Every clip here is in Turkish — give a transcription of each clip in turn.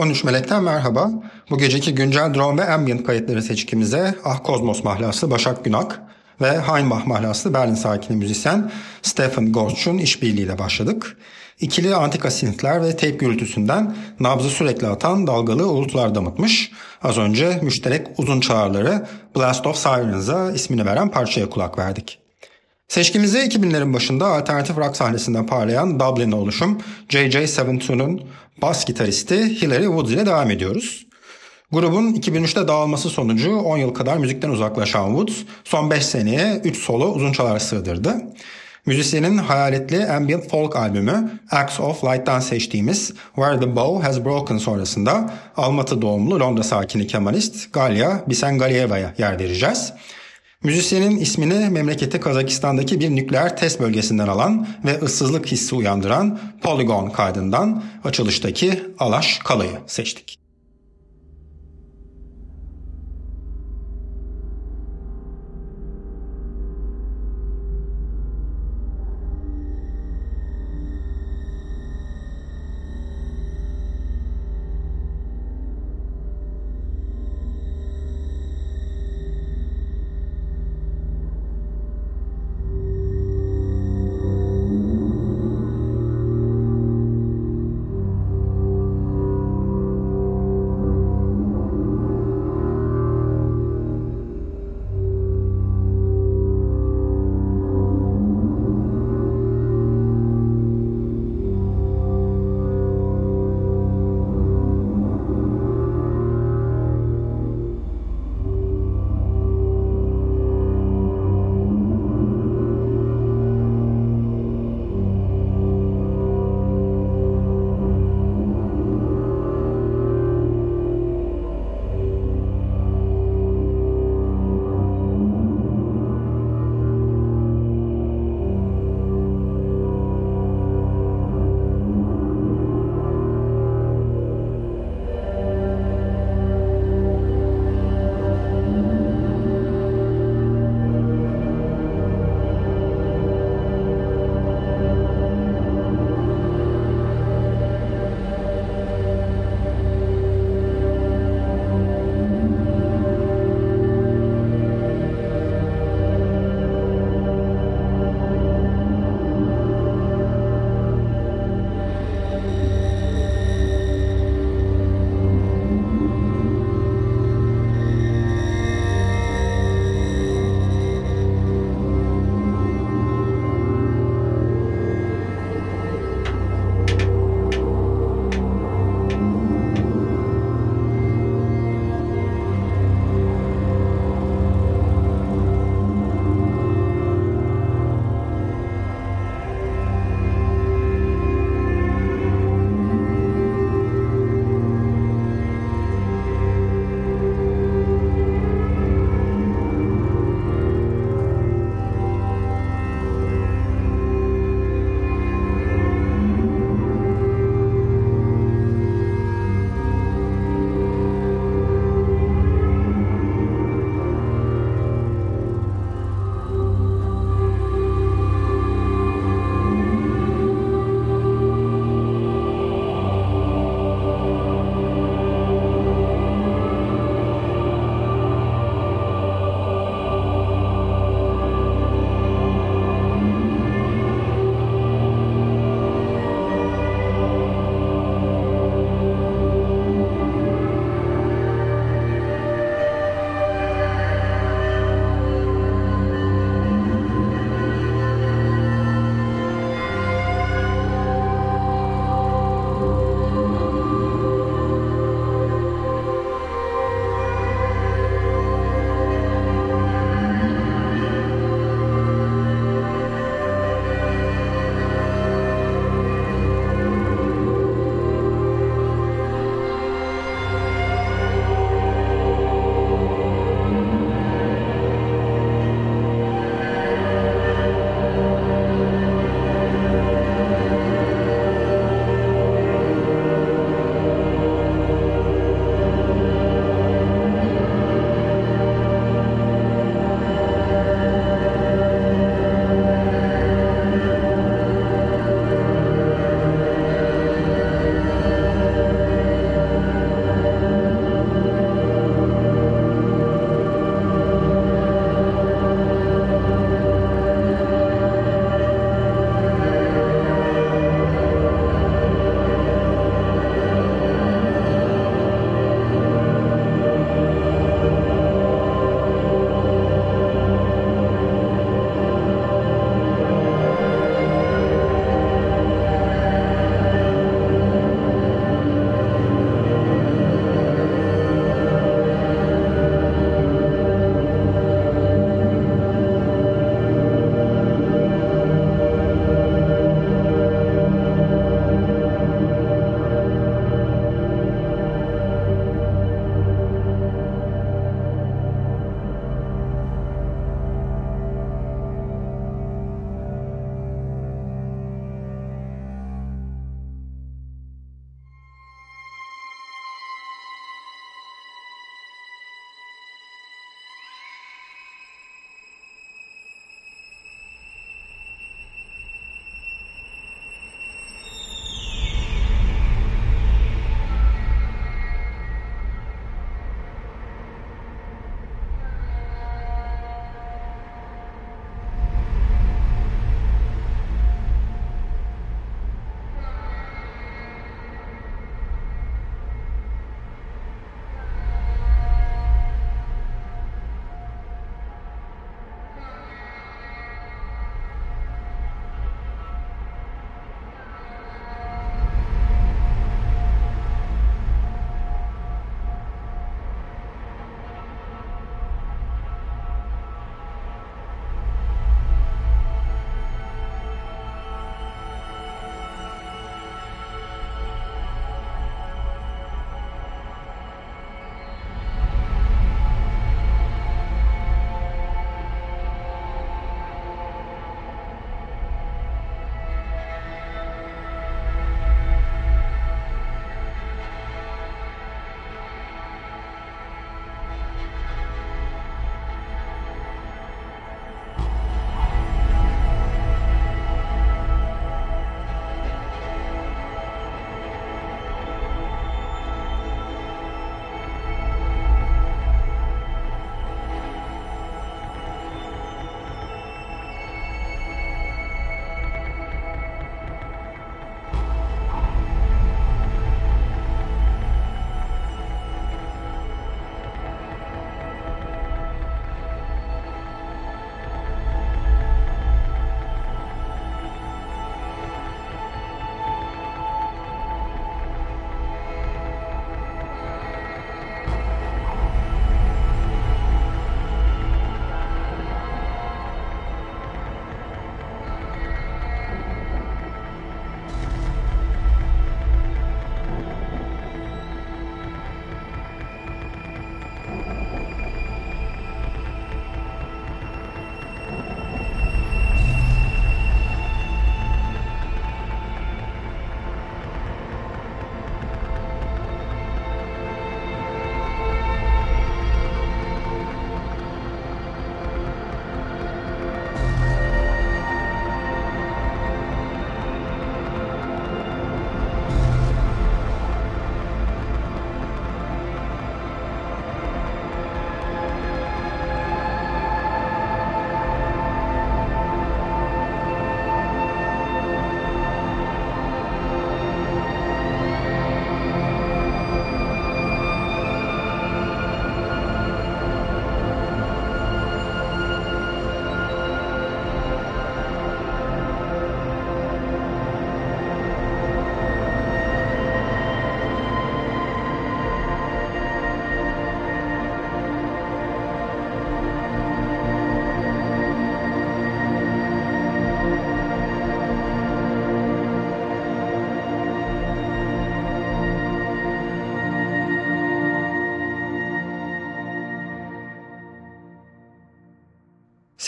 13 Melek'ten merhaba. Bu geceki güncel drone ve ambient kayıtları seçkimize Ah Kozmos mahlası Başak Günak ve Heinbach mahlaslı Berlin sakini müzisyen Stephen Gorch'un işbirliğiyle başladık. İkili antika synthler ve tape gürültüsünden nabzı sürekli atan dalgalı uğultular damıtmış. Az önce müşterek uzun çağrıları Blast of Sirens'a ismini veren parçaya kulak verdik. Seçkimize 2000'lerin başında alternatif rock sahnesinden parlayan Dublin oluşum JJ72'nun bas gitaristi Hilary Woods ile devam ediyoruz. Grubun 2003'te dağılması sonucu 10 yıl kadar müzikten uzaklaşan Woods son 5 seneye 3 solo uzun çalar sığdırdı. Müzisyenin hayaletli ambient folk albümü Acts of Light'tan seçtiğimiz Where the Bow Has Broken sonrasında Almatı doğumlu Londra sakini kemalist Galia Bisengalieva'ya yer vereceğiz. Müzisyenin ismini memleketi Kazakistan'daki bir nükleer test bölgesinden alan ve ıssızlık hissi uyandıran Polygon kaydından açılıştaki Alaş Kalay'ı seçtik.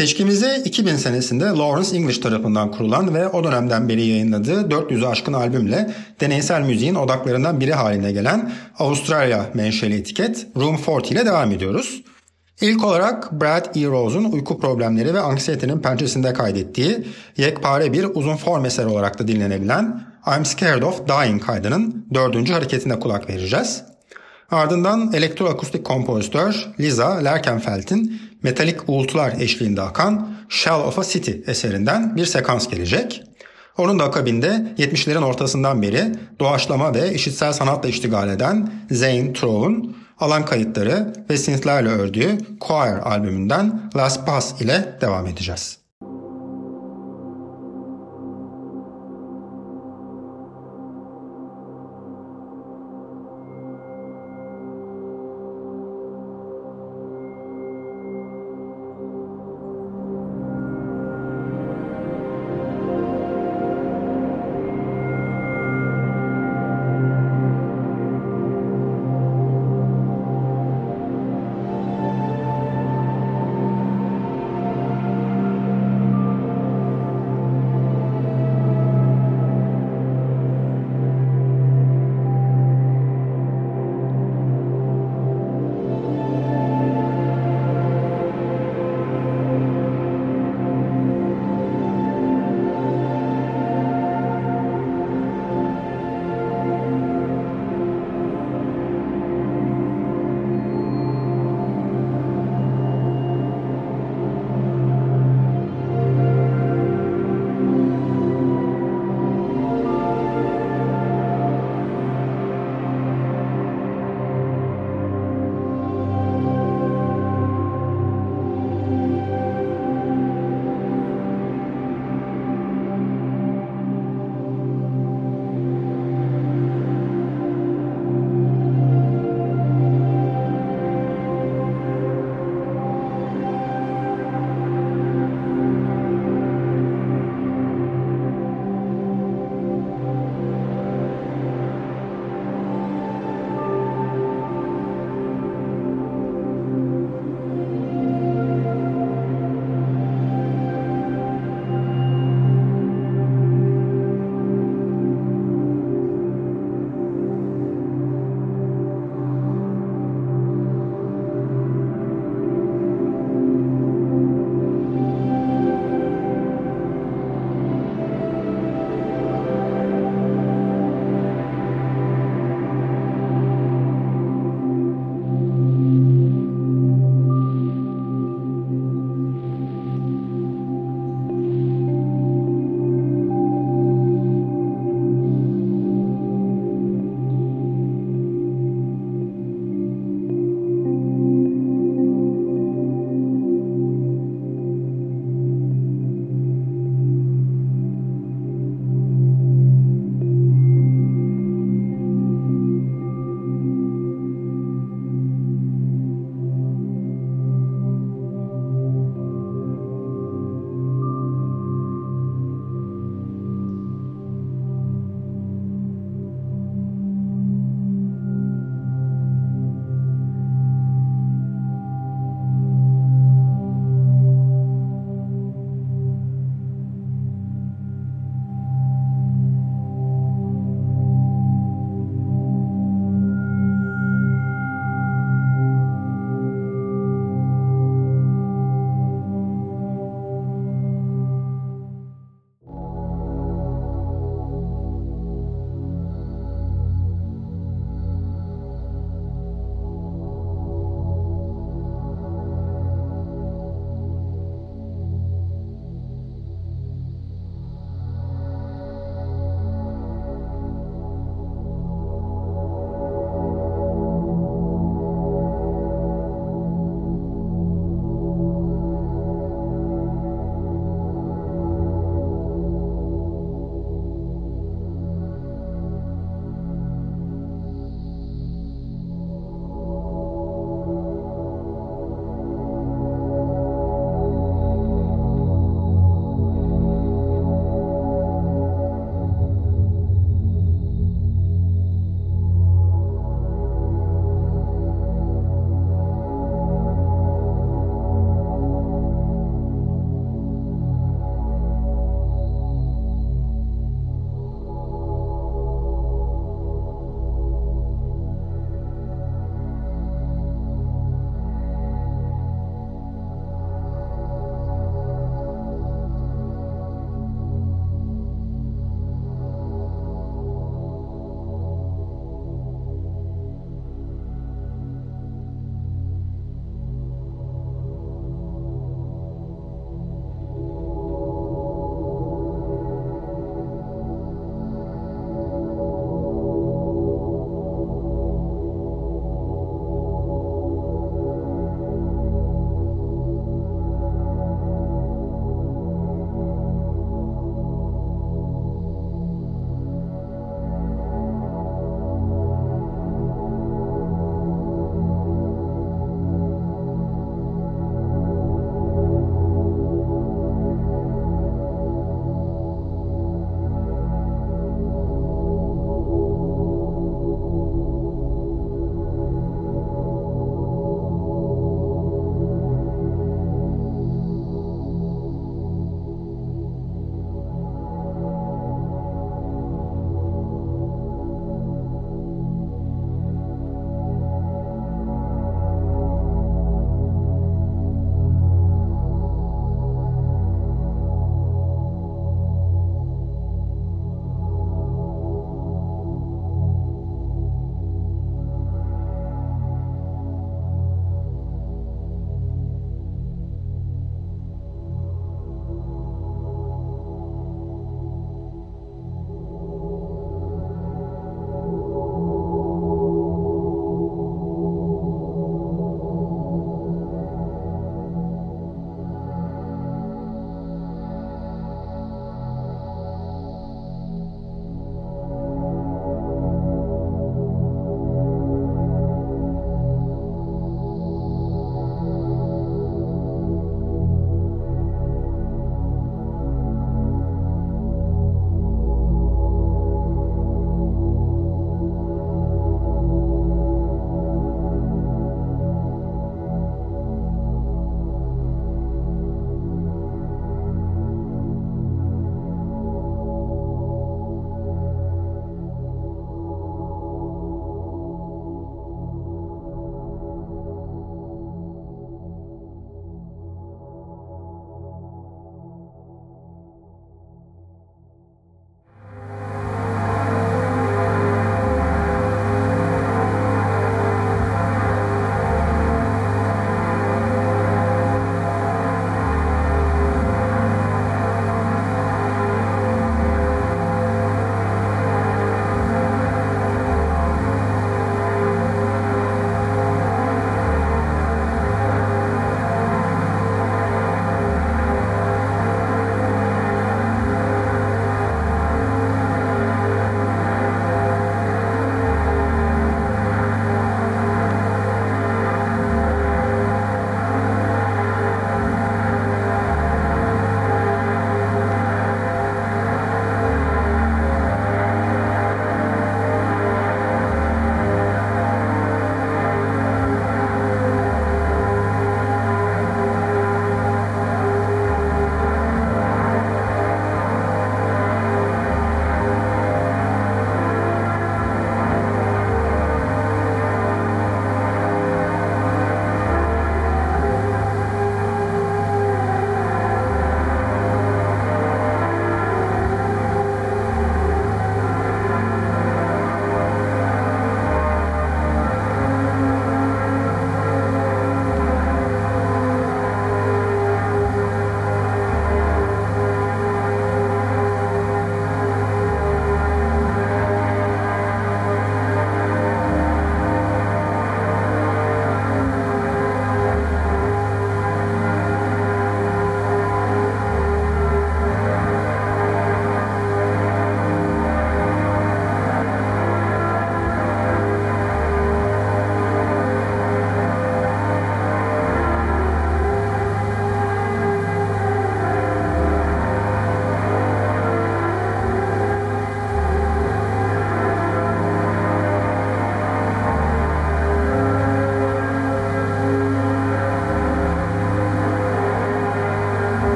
Seçkimize 2000 senesinde Lawrence English tarafından kurulan ve o dönemden beri yayınladığı 400'ü aşkın albümle deneysel müziğin odaklarından biri haline gelen Avustralya menşeli etiket Room 40 ile devam ediyoruz. İlk olarak Brad E. Rose'un uyku problemleri ve anksiyetenin pençesinde kaydettiği yekpare bir uzun form eseri olarak da dinlenebilen I'm Scared of Dying kaydının dördüncü hareketine kulak vereceğiz. Ardından elektroakustik kompozitör Liza Lerkenfeld'in metalik uğultular eşliğinde akan Shell of a City eserinden bir sekans gelecek. Onun da akabinde 70'lerin ortasından beri doğaçlama ve işitsel sanatla iştigal eden Zane Trowe'un alan kayıtları ve synthlerle ördüğü Choir albümünden Last Pass ile devam edeceğiz.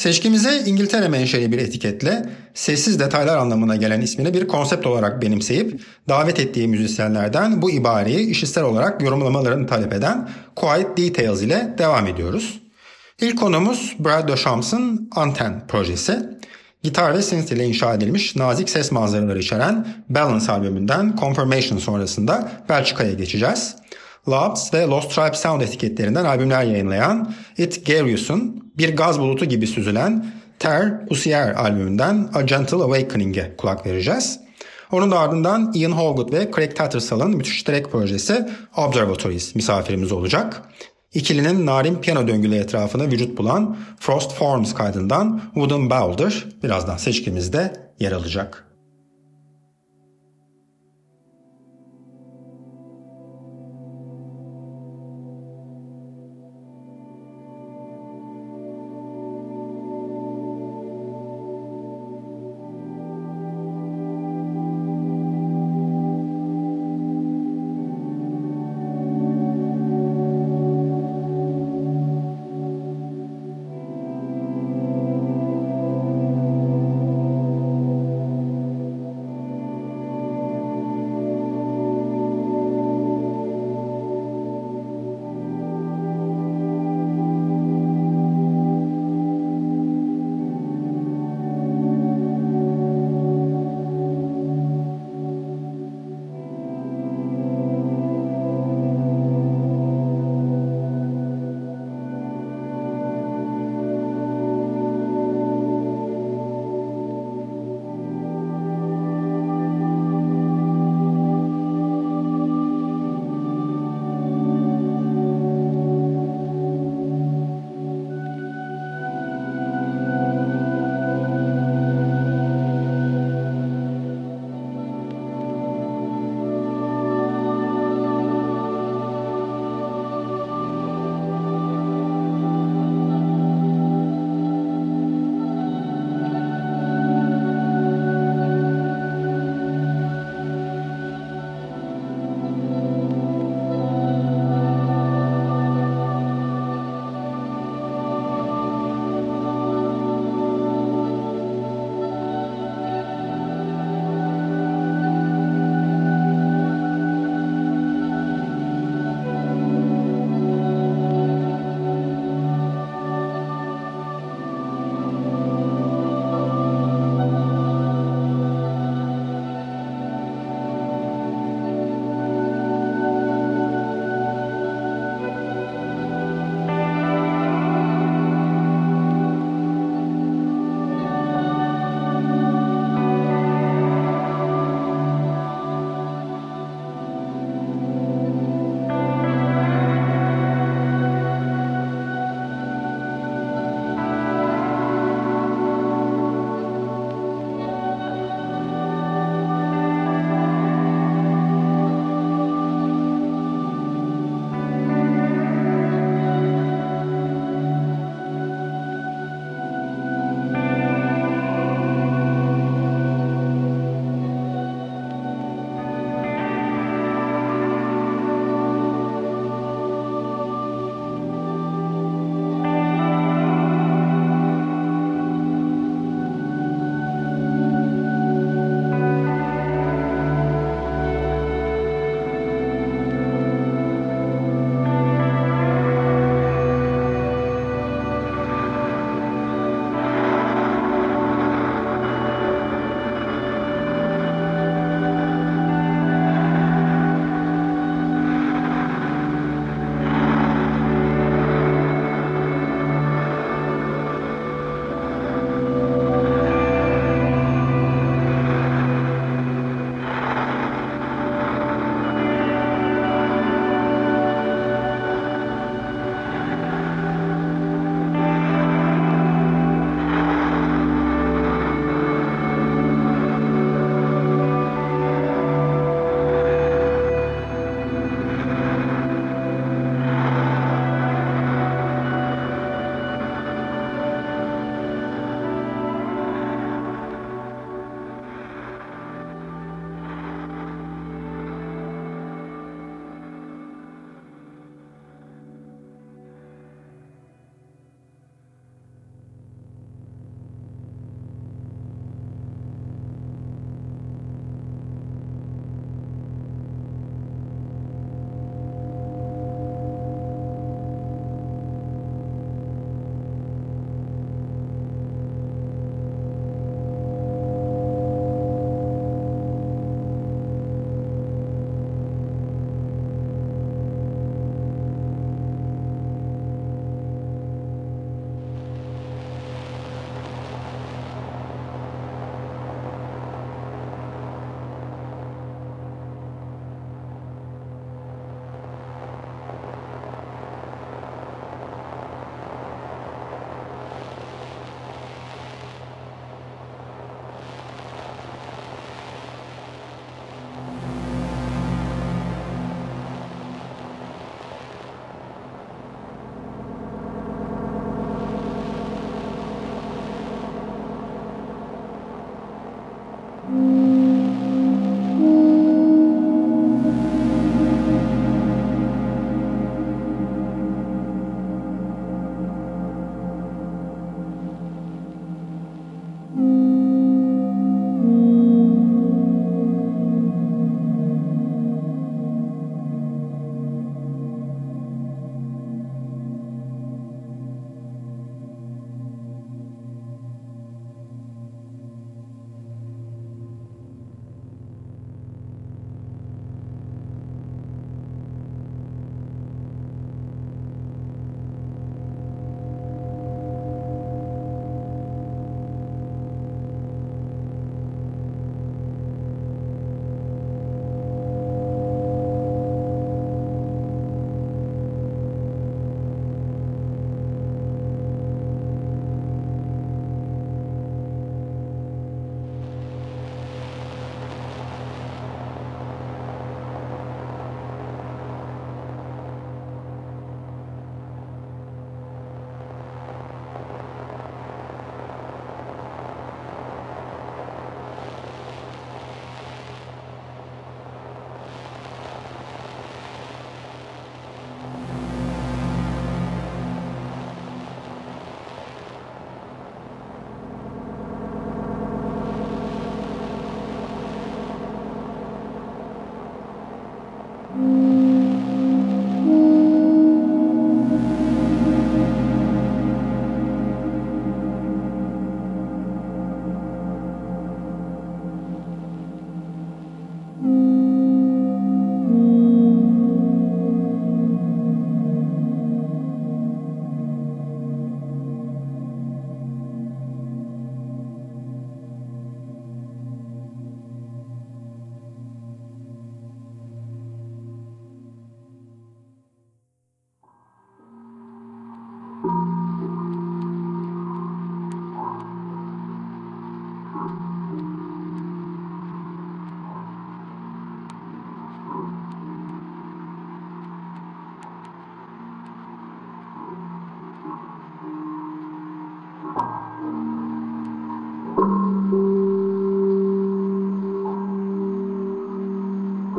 Seçkimize İngiltere menşeli bir etiketle sessiz detaylar anlamına gelen ismini bir konsept olarak benimseyip davet ettiği müzisyenlerden bu ibareyi işitsel olarak yorumlamalarını talep eden Quiet Details ile devam ediyoruz. İlk konumuz Brad Duschamps'ın Anten projesi. Gitar ve synth ile inşa edilmiş nazik ses manzaraları içeren Balance albümünden Confirmation sonrasında Belçika'ya geçeceğiz. Labs ve Lost Tribe Sound etiketlerinden albümler yayınlayan It Garius'un bir gaz bulutu gibi süzülen Ter Usier albümünden A Gentle Awakening'e kulak vereceğiz. Onun da ardından Ian Holgood ve Craig Tattersal'ın müthiş track projesi Observatories misafirimiz olacak. İkilinin narin piyano döngülü etrafına vücut bulan Frost Forms kaydından Wooden Boulder birazdan seçkimizde yer alacak.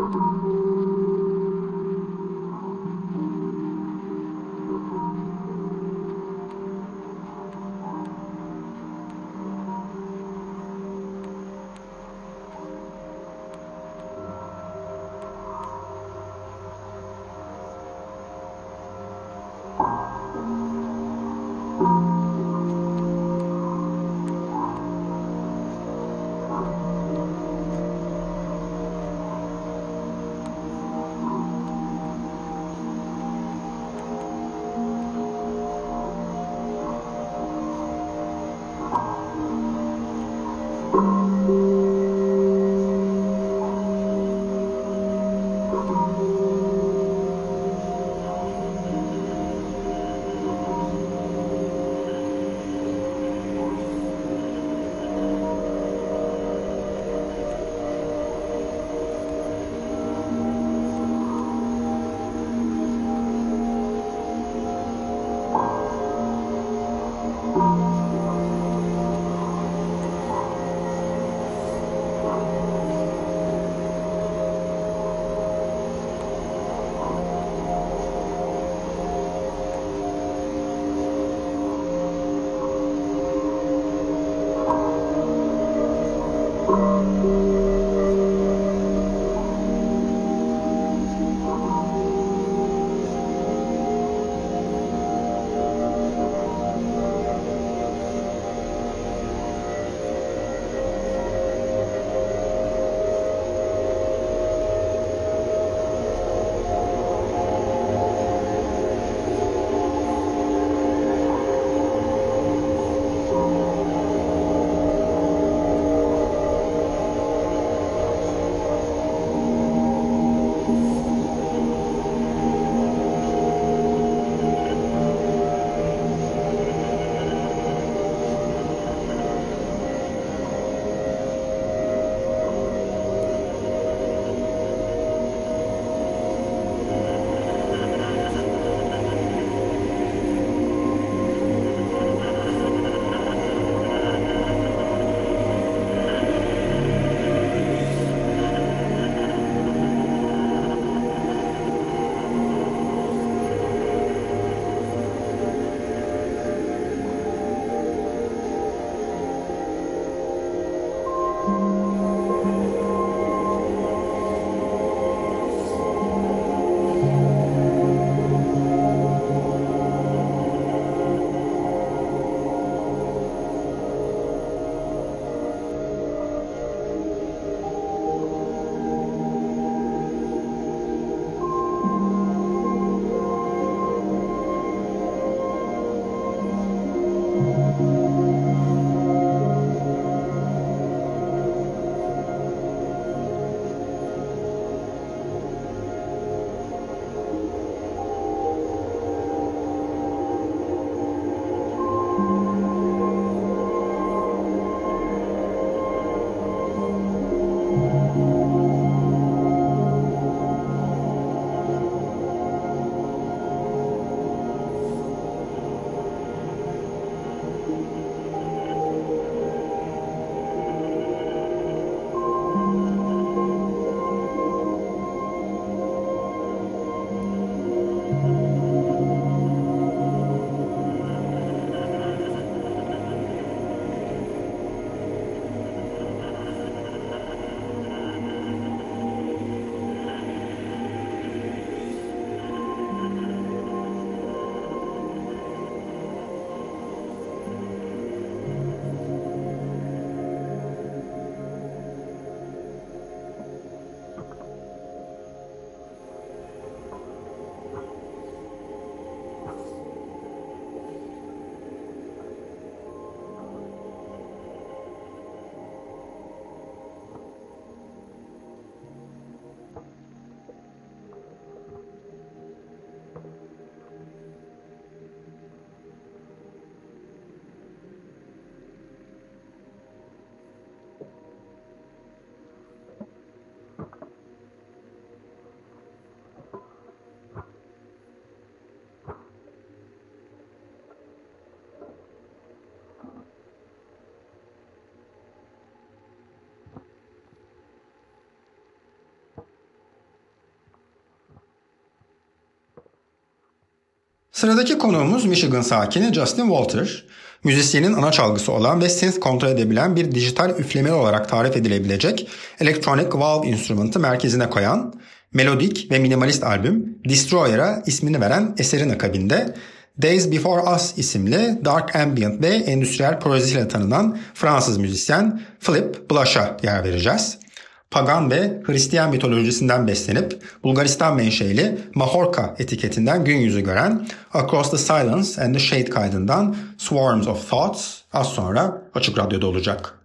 Thank you. Sıradaki konuğumuz Michigan sakini Justin Walter. Müzisyenin ana çalgısı olan ve synth kontrol edebilen bir dijital üflemeli olarak tarif edilebilecek Electronic Valve instrumenti merkezine koyan melodik ve minimalist albüm Destroyer'a ismini veren eserin akabinde Days Before Us isimli dark ambient ve endüstriyel projesiyle tanınan Fransız müzisyen Philip Blush'a yer vereceğiz pagan ve Hristiyan mitolojisinden beslenip Bulgaristan menşeli Mahorka etiketinden gün yüzü gören Across the Silence and the Shade kaydından Swarms of Thoughts az sonra Açık Radyo'da olacak.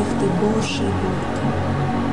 них ты больше Бог.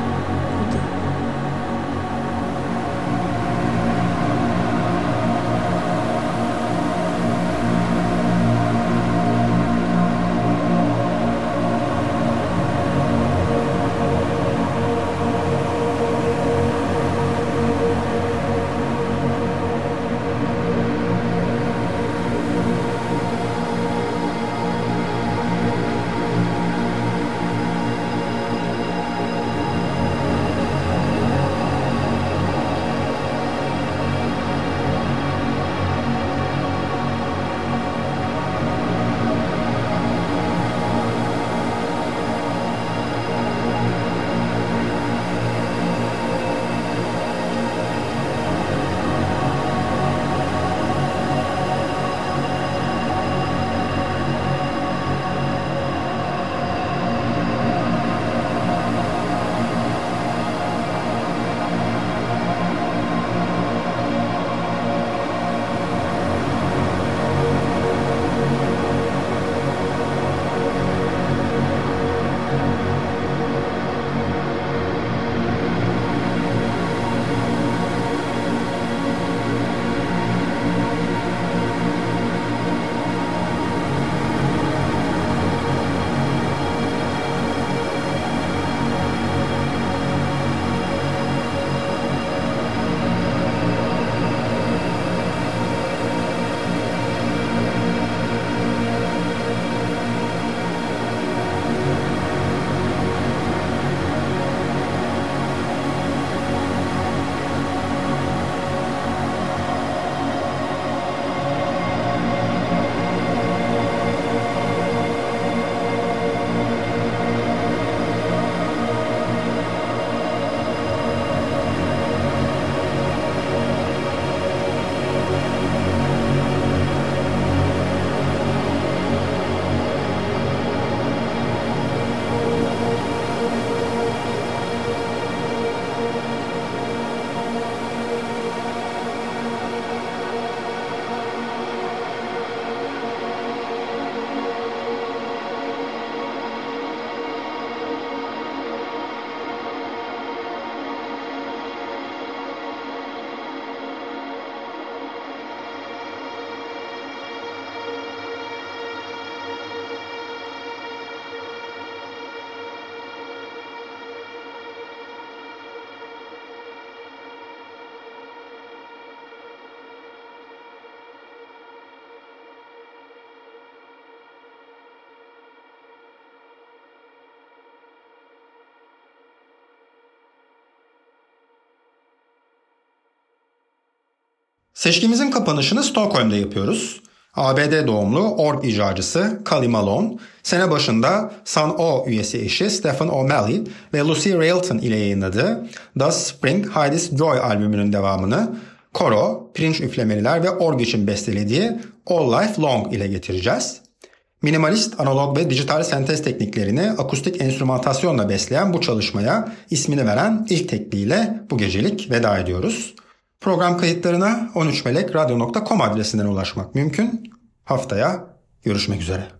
Seçkimizin kapanışını Stockholm'da yapıyoruz. ABD doğumlu org icracısı Kali Malone, sene başında Sun O üyesi eşi Stephen O'Malley ve Lucy Railton ile yayınladığı Does Spring Heidi's Joy albümünün devamını koro, pirinç üflemeliler ve org için bestelediği All Life Long ile getireceğiz. Minimalist analog ve dijital sentez tekniklerini akustik enstrümantasyonla besleyen bu çalışmaya ismini veren ilk tekniğiyle bu gecelik veda ediyoruz. Program kayıtlarına 13melekradyo.com adresinden ulaşmak mümkün. Haftaya görüşmek üzere.